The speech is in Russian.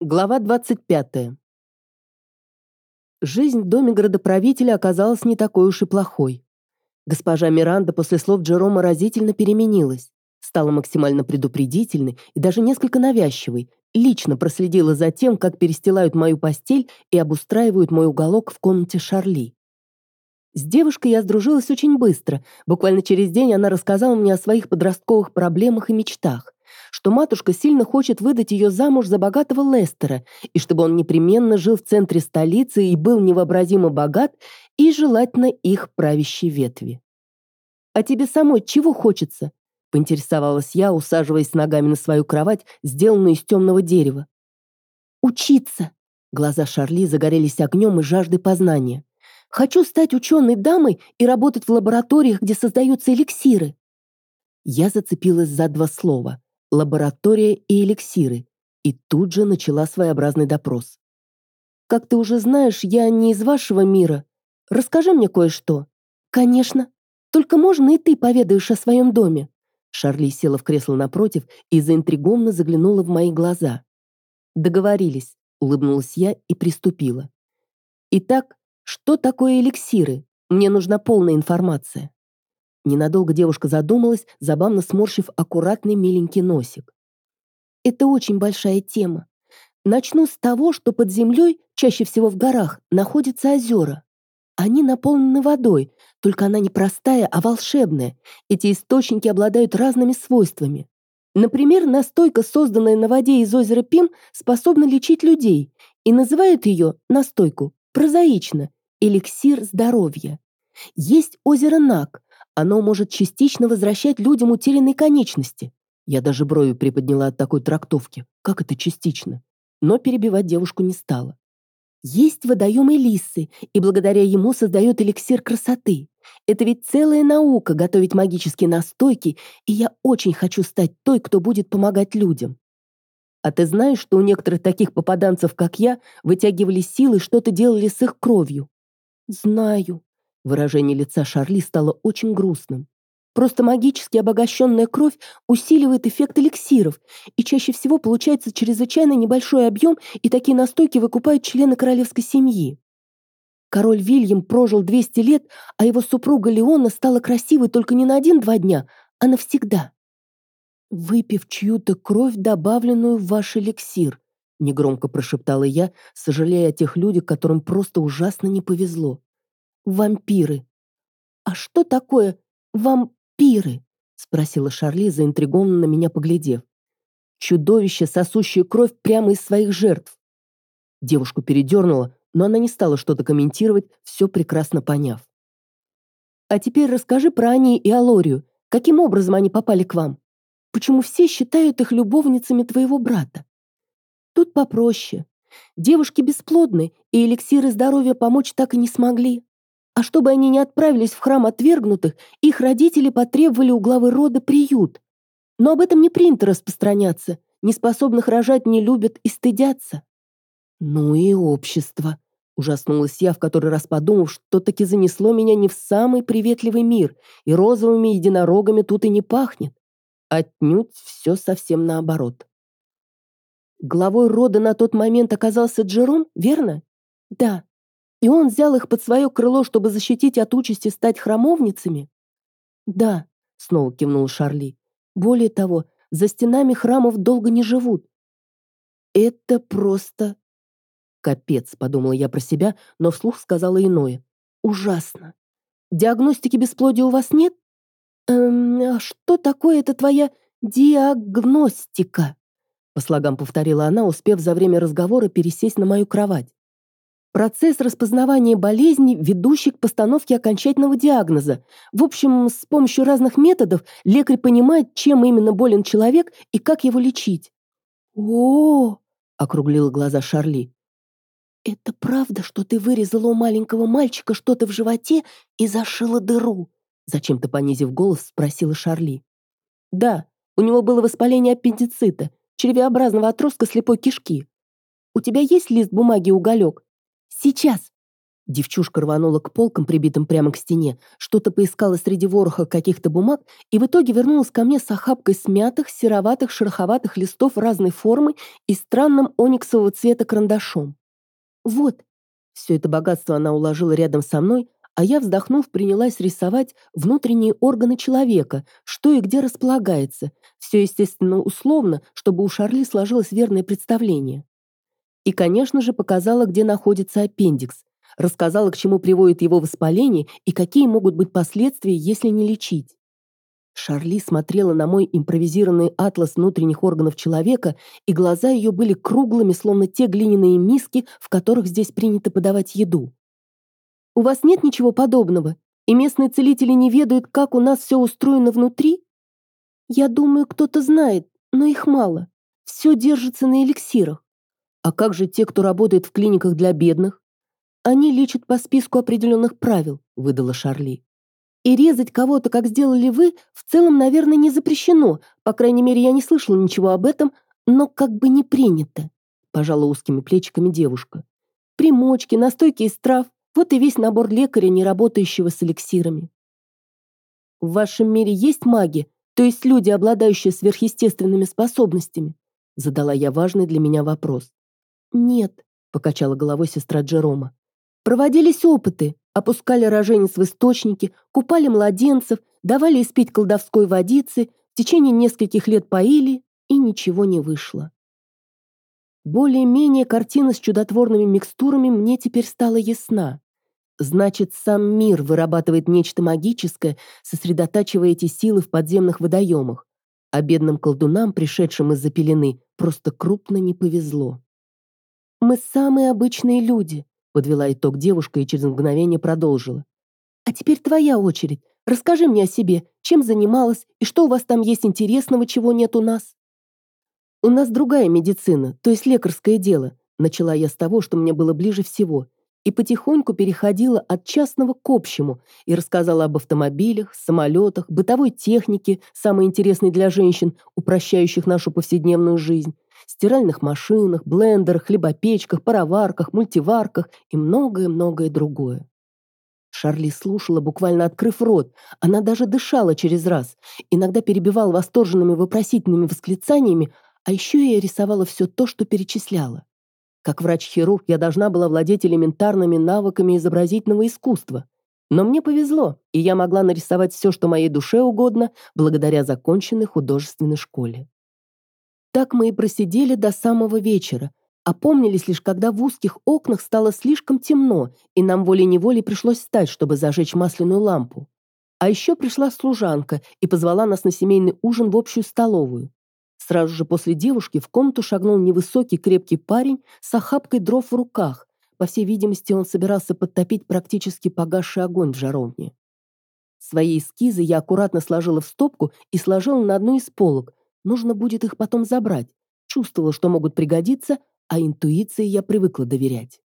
Глава 25. Жизнь в доме градоправителя оказалась не такой уж и плохой. Госпожа Миранда после слов Джерома разительно переменилась, стала максимально предупредительной и даже несколько навязчивой, лично проследила за тем, как перестилают мою постель и обустраивают мой уголок в комнате Шарли. С девушкой я сдружилась очень быстро, буквально через день она рассказала мне о своих подростковых проблемах и мечтах что матушка сильно хочет выдать ее замуж за богатого Лестера, и чтобы он непременно жил в центре столицы и был невообразимо богат, и желательно их правящей ветви. «А тебе самой чего хочется?» — поинтересовалась я, усаживаясь ногами на свою кровать, сделанную из темного дерева. «Учиться!» — глаза Шарли загорелись огнем и жаждой познания. «Хочу стать ученой дамой и работать в лабораториях, где создаются эликсиры». Я зацепилась за два слова лаборатория и эликсиры, и тут же начала своеобразный допрос. «Как ты уже знаешь, я не из вашего мира. Расскажи мне кое-что». «Конечно. Только можно и ты поведаешь о своем доме». Шарли села в кресло напротив и заинтригованно заглянула в мои глаза. «Договорились», — улыбнулась я и приступила. «Итак, что такое эликсиры? Мне нужна полная информация». Ненадолго девушка задумалась, забавно сморщив аккуратный миленький носик. Это очень большая тема. Начну с того, что под землей, чаще всего в горах, находятся озера. Они наполнены водой, только она не простая, а волшебная. Эти источники обладают разными свойствами. Например, настойка, созданная на воде из озера Пим, способна лечить людей, и называют ее, настойку, прозаично, эликсир здоровья. Есть озеро Нак, оно может частично возвращать людям утерянные конечности. Я даже брови приподняла от такой трактовки. Как это частично? Но перебивать девушку не стала. Есть водоемы лисы, и благодаря ему создает эликсир красоты. Это ведь целая наука готовить магические настойки, и я очень хочу стать той, кто будет помогать людям. А ты знаешь, что у некоторых таких попаданцев, как я, вытягивали силы, что-то делали с их кровью? Знаю, Выражение лица Шарли стало очень грустным. Просто магически обогащенная кровь усиливает эффект эликсиров, и чаще всего получается чрезвычайно небольшой объем, и такие настойки выкупают члены королевской семьи. Король Вильям прожил 200 лет, а его супруга Леона стала красивой только не на один-два дня, а навсегда. «Выпив чью-то кровь, добавленную в ваш эликсир», негромко прошептала я, сожалея о тех людях, которым просто ужасно не повезло. Вампиры. А что такое вампиры? Спросила Шарли, заинтригованно на меня поглядев. Чудовище, сосущее кровь прямо из своих жертв. Девушку передернуло, но она не стала что-то комментировать, все прекрасно поняв. А теперь расскажи про Ани и Алорию. Каким образом они попали к вам? Почему все считают их любовницами твоего брата? Тут попроще. Девушки бесплодны, и эликсиры здоровья помочь так и не смогли. А чтобы они не отправились в храм отвергнутых, их родители потребовали у главы рода приют. Но об этом не принято распространяться. Неспособных рожать не любят и стыдятся. Ну и общество. Ужаснулась я, в который раз подумав, что таки занесло меня не в самый приветливый мир, и розовыми единорогами тут и не пахнет. Отнюдь все совсем наоборот. Главой рода на тот момент оказался Джером, верно? Да, и он взял их под свое крыло, чтобы защитить от участи стать храмовницами? Да, снова кивнул Шарли. Более того, за стенами храмов долго не живут. Это просто... Капец, подумала я про себя, но вслух сказала иное. Ужасно. Диагностики бесплодия у вас нет? Эм, а что такое это твоя диагностика? По слогам повторила она, успев за время разговора пересесть на мою кровать. Процесс распознавания болезни, ведущий к постановке окончательного диагноза. В общем, с помощью разных методов лекарь понимает, чем именно болен человек и как его лечить. О, -о, округлила глаза Шарли. Это правда, что ты вырезала у маленького мальчика что-то в животе и зашила дыру? Зачем-то понизив голос, спросила Шарли. Да, у него было воспаление аппендицита, червеобразного отростка слепой кишки. У тебя есть лист бумаги и уголек? Сейчас!» Девчушка рванула к полкам, прибитым прямо к стене, что-то поискала среди вороха каких-то бумаг и в итоге вернулась ко мне с охапкой смятых, сероватых, шероховатых листов разной формы и странным ониксового цвета карандашом. «Вот». Все это богатство она уложила рядом со мной, а я, вздохнув, принялась рисовать внутренние органы человека, что и где располагается. Все, естественно, условно, чтобы у Шарли сложилось верное представление. И, конечно же, показала, где находится аппендикс, рассказала, к чему приводит его воспаление и какие могут быть последствия, если не лечить. Шарли смотрела на мой импровизированный атлас внутренних органов человека, и глаза ее были круглыми, словно те глиняные миски, в которых здесь принято подавать еду. «У вас нет ничего подобного, и местные целители не ведают, как у нас все устроено внутри?» «Я думаю, кто-то знает, но их мало. Все держится на эликсирах. А как же те, кто работает в клиниках для бедных? Они лечат по списку определенных правил, выдала Шарли. И резать кого-то, как сделали вы, в целом, наверное, не запрещено. По крайней мере, я не слышала ничего об этом, но как бы не принято. Пожала узкими плечиками девушка. Примочки, настойки из трав. Вот и весь набор лекаря, не работающего с эликсирами. В вашем мире есть маги, то есть люди, обладающие сверхъестественными способностями? Задала я важный для меня вопрос. Нет, покачала головой сестра Джерома. Проводились опыты, опускали роженец в источники, купали младенцев, давали испить колдовской водицы, в течение нескольких лет поили, и ничего не вышло. Более-менее картина с чудотворными микстурами мне теперь стала ясна. Значит, сам мир вырабатывает нечто магическое, сосредотачивая эти силы в подземных водоемах, а бедным колдунам, пришедшим из-за пелены, просто крупно не повезло. «Мы самые обычные люди», Подвела итог девушка и через мгновение продолжила. «А теперь твоя очередь. Расскажи мне о себе, чем занималась и что у вас там есть интересного, чего нет у нас?» «У нас другая медицина, то есть лекарское дело», начала я с того, что мне было ближе всего, и потихоньку переходила от частного к общему и рассказала об автомобилях, самолетах, бытовой технике, самой интересной для женщин, упрощающих нашу повседневную жизнь, стиральных машинах, блендерах, хлебопечках, пароварках, мультиварках и многое-многое другое. Шарли слушала, буквально открыв рот. Она даже дышала через раз, иногда перебивала восторженными вопросительными восклицаниями, а еще я рисовала все то, что перечисляла. Как врач-хирург я должна была владеть элементарными навыками изобразительного искусства. Но мне повезло, и я могла нарисовать все, что моей душе угодно, благодаря законченной художественной школе. Так мы и просидели до самого вечера, опомнились лишь, когда в узких окнах стало слишком темно, и нам волей-неволей пришлось встать, чтобы зажечь масляную лампу. А еще пришла служанка и позвала нас на семейный ужин в общую столовую. Сразу же после девушки в комнату шагнул невысокий крепкий парень с охапкой дров в руках. По всей видимости, он собирался подтопить практически погасший огонь в жаровне. Свои эскизы я аккуратно сложила в стопку и сложила на одну из полок, Нужно будет их потом забрать. Чувствовала, что могут пригодиться, а интуиции я привыкла доверять.